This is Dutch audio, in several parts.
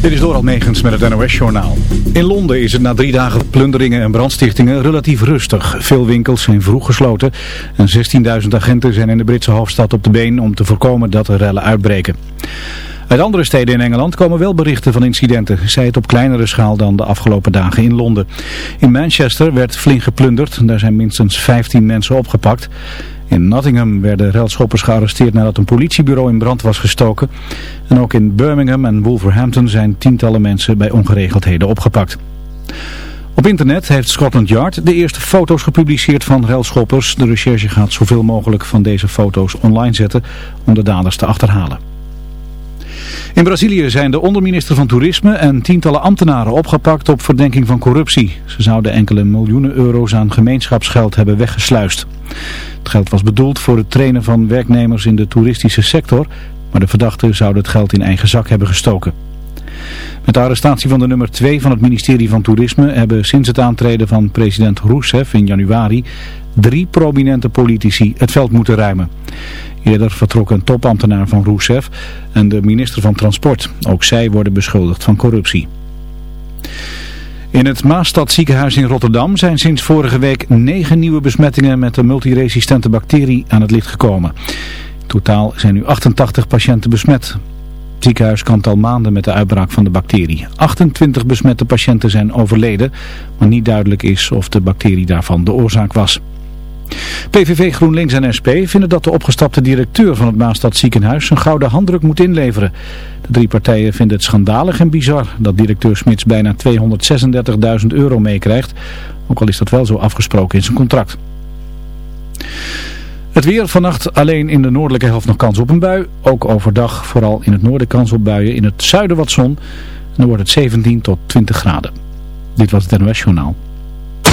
Dit is Doral Megens met het NOS-journaal. In Londen is het na drie dagen plunderingen en brandstichtingen relatief rustig. Veel winkels zijn vroeg gesloten en 16.000 agenten zijn in de Britse hoofdstad op de been om te voorkomen dat er rellen uitbreken. Uit andere steden in Engeland komen wel berichten van incidenten, zij het op kleinere schaal dan de afgelopen dagen in Londen. In Manchester werd flink geplunderd, daar zijn minstens 15 mensen opgepakt. In Nottingham werden relschoppers gearresteerd nadat een politiebureau in brand was gestoken. En ook in Birmingham en Wolverhampton zijn tientallen mensen bij ongeregeldheden opgepakt. Op internet heeft Scotland Yard de eerste foto's gepubliceerd van relschoppers. De recherche gaat zoveel mogelijk van deze foto's online zetten om de daders te achterhalen. In Brazilië zijn de onderminister van Toerisme en tientallen ambtenaren opgepakt op verdenking van corruptie. Ze zouden enkele miljoenen euro's aan gemeenschapsgeld hebben weggesluist. Het geld was bedoeld voor het trainen van werknemers in de toeristische sector, maar de verdachten zouden het geld in eigen zak hebben gestoken. Met de arrestatie van de nummer 2 van het ministerie van Toerisme hebben sinds het aantreden van president Rousseff in januari drie prominente politici het veld moeten ruimen. Eerder vertrok een topambtenaar van Rousseff en de minister van Transport. Ook zij worden beschuldigd van corruptie. In het Maastad ziekenhuis in Rotterdam zijn sinds vorige week negen nieuwe besmettingen met de multiresistente bacterie aan het licht gekomen. In totaal zijn nu 88 patiënten besmet. Het ziekenhuis kampt al maanden met de uitbraak van de bacterie. 28 besmette patiënten zijn overleden, maar niet duidelijk is of de bacterie daarvan de oorzaak was. PVV, GroenLinks en SP vinden dat de opgestapte directeur van het Maastad ziekenhuis een gouden handdruk moet inleveren. De drie partijen vinden het schandalig en bizar dat directeur Smits bijna 236.000 euro meekrijgt, ook al is dat wel zo afgesproken in zijn contract. Het weer vannacht alleen in de noordelijke helft nog kans op een bui. Ook overdag vooral in het noorden kans op buien. In het zuiden wat zon. Dan wordt het 17 tot 20 graden. Dit was het NOS Journaal.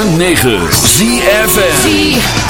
106.9 ZFM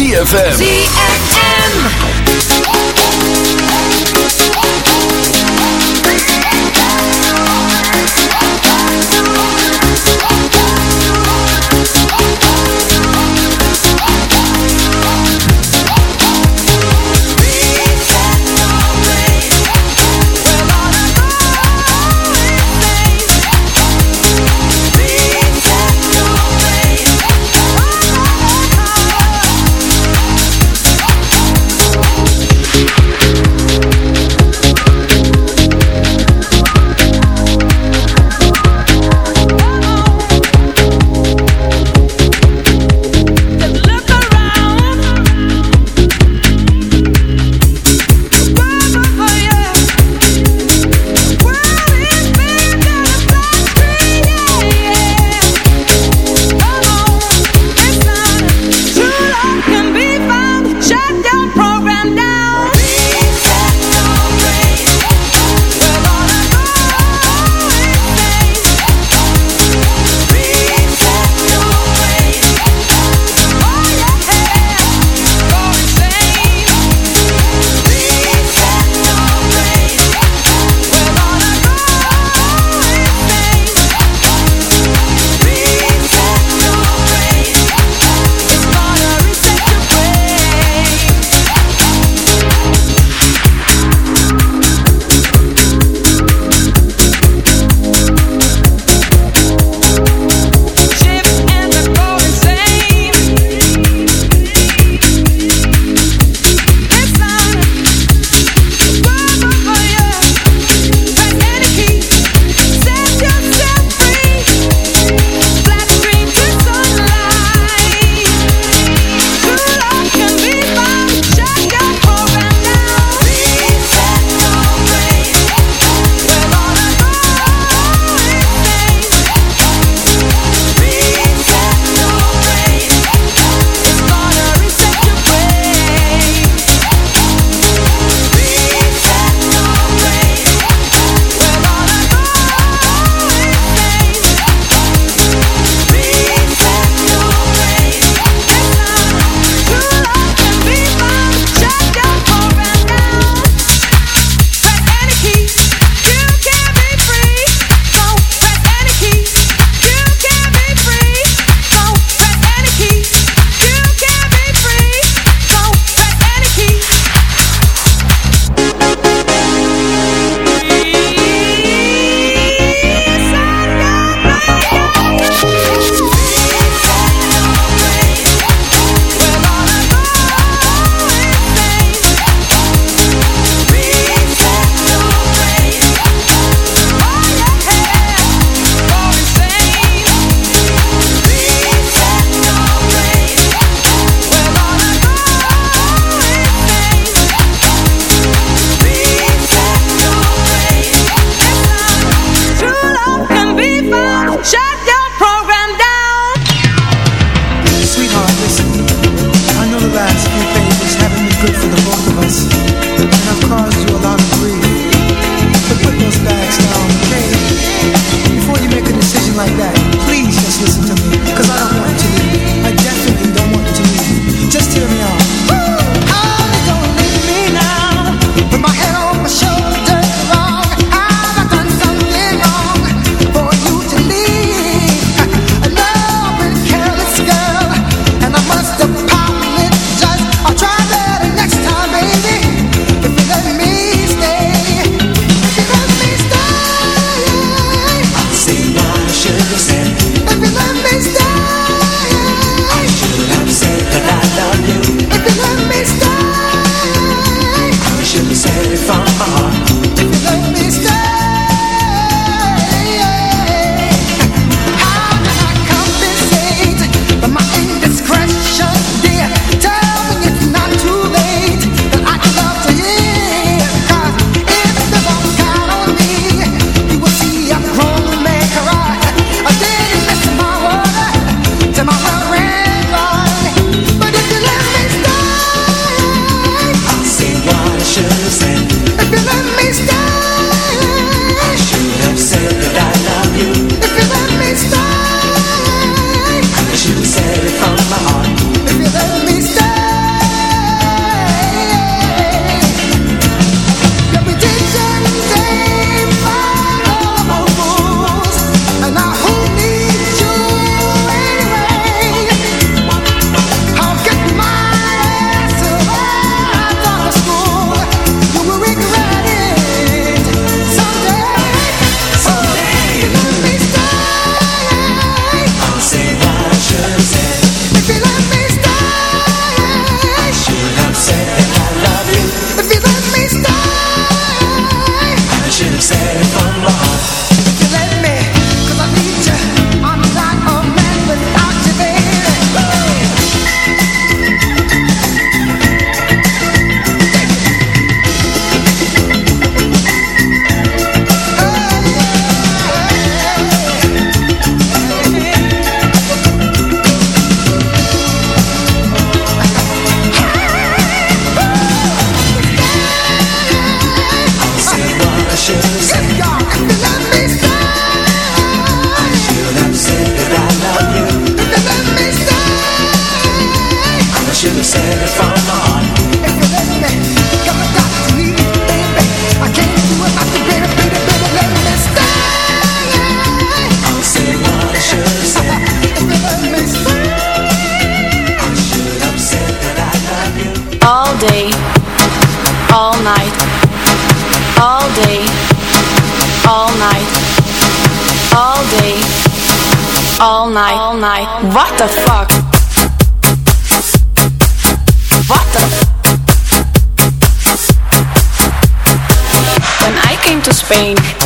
ZFM.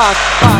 Fuck? fuck?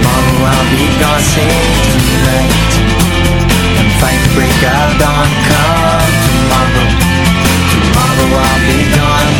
Tomorrow I'll be gone, save tonight And fight break of dawn Come tomorrow. Tomorrow I'll be gone